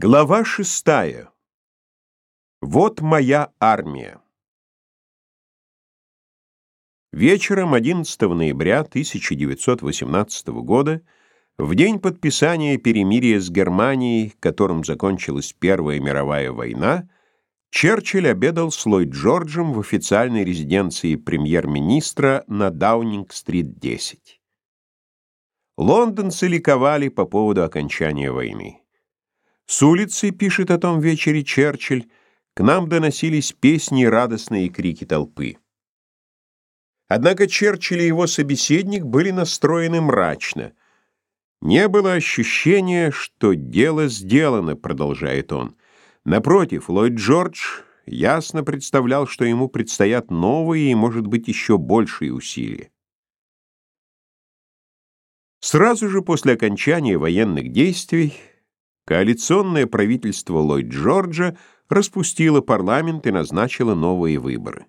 Глава шестая. Вот моя армия. Вечером 11 ноября 1918 года, в день подписания перемирия с Германией, которым закончилась Первая мировая война, Черчилль обедал с Ллойд Джорджем в официальной резиденции премьер-министра на Даунинг-стрит 10. Лондонцы ликовали по поводу окончания войны. С улицы, пишет о том вечере Черчилль, к нам доносились песни и радостные крики толпы. Однако Черчилль и его собеседник были настроены мрачно. «Не было ощущения, что дело сделано», — продолжает он. Напротив, Ллойд Джордж ясно представлял, что ему предстоят новые и, может быть, еще большие усилия. Сразу же после окончания военных действий Коалиционное правительство Ллойд Джорджа распустило парламент и назначило новые выборы.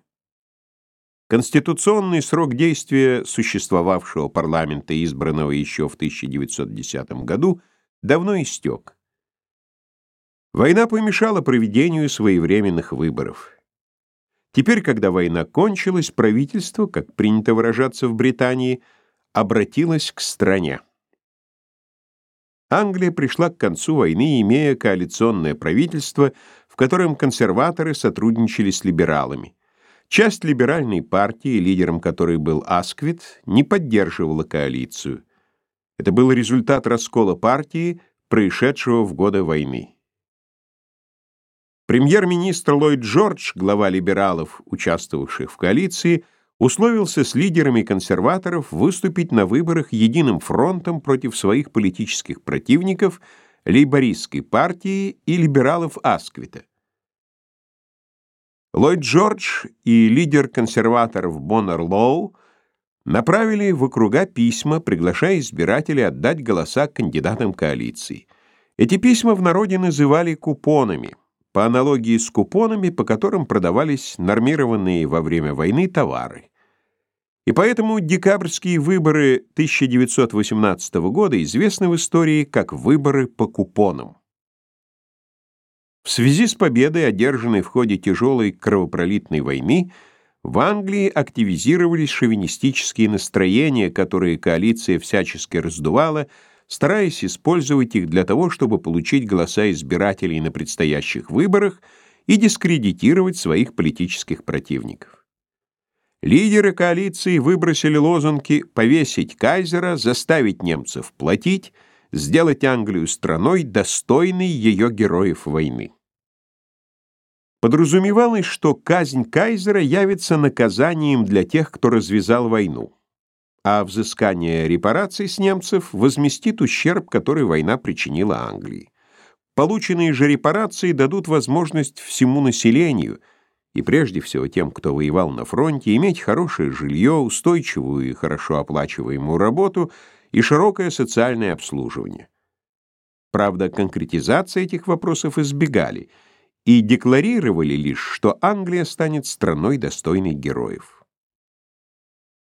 Конституционный срок действия существовавшего парламента, избранного еще в 1910 году, давно истек. Война помешала проведению своевременных выборов. Теперь, когда война кончилась, правительство, как принято выражаться в Британии, обратилось к стране. Англия пришла к концу войны, имея коалиционное правительство, в котором консерваторы сотрудничали с либералами. Часть либеральной партии, лидером которой был Асквит, не поддерживала коалицию. Это был результат раскола партии, происшедшего в годы войны. Премьер-министр Ллойд Джордж, глава либералов, участвовавших в коалиции, условился с лидерами консерваторов выступить на выборах единым фронтом против своих политических противников, лейбористской партии и либералов Асквита. Ллойд Джордж и лидер консерваторов Боннер Лоу направили в округа письма, приглашая избирателей отдать голоса кандидатам коалиции. Эти письма в народе называли купонами по аналогии с купонами, по которым продавались нормированные во время войны товары. И поэтому декабрьские выборы 1918 года известны в истории как выборы по купонам. В связи с победой, одержанной в ходе тяжелой кровопролитной войны, в Англии активизировались шовинистические настроения, которые коалиция всячески раздувала, стараясь использовать их для того, чтобы получить голоса избирателей на предстоящих выборах и дискредитировать своих политических противников. Лидеры коалиции выбросили лозунги «повесить кайзера», «заставить немцев платить», «сделать Англию страной, достойной ее героев войны». Подразумевалось, что казнь кайзера явится наказанием для тех, кто развязал войну, а взыскание репараций с немцев возместит ущерб, который война причинила Англии. Полученные же репарации дадут возможность всему населению – и прежде всего тем, кто воевал на фронте, иметь хорошее жилье, устойчивую и хорошо оплачиваемую работу и широкое социальное обслуживание. Правда, конкретизация этих вопросов избегали и декларировали лишь, что Англия станет страной достойной героев.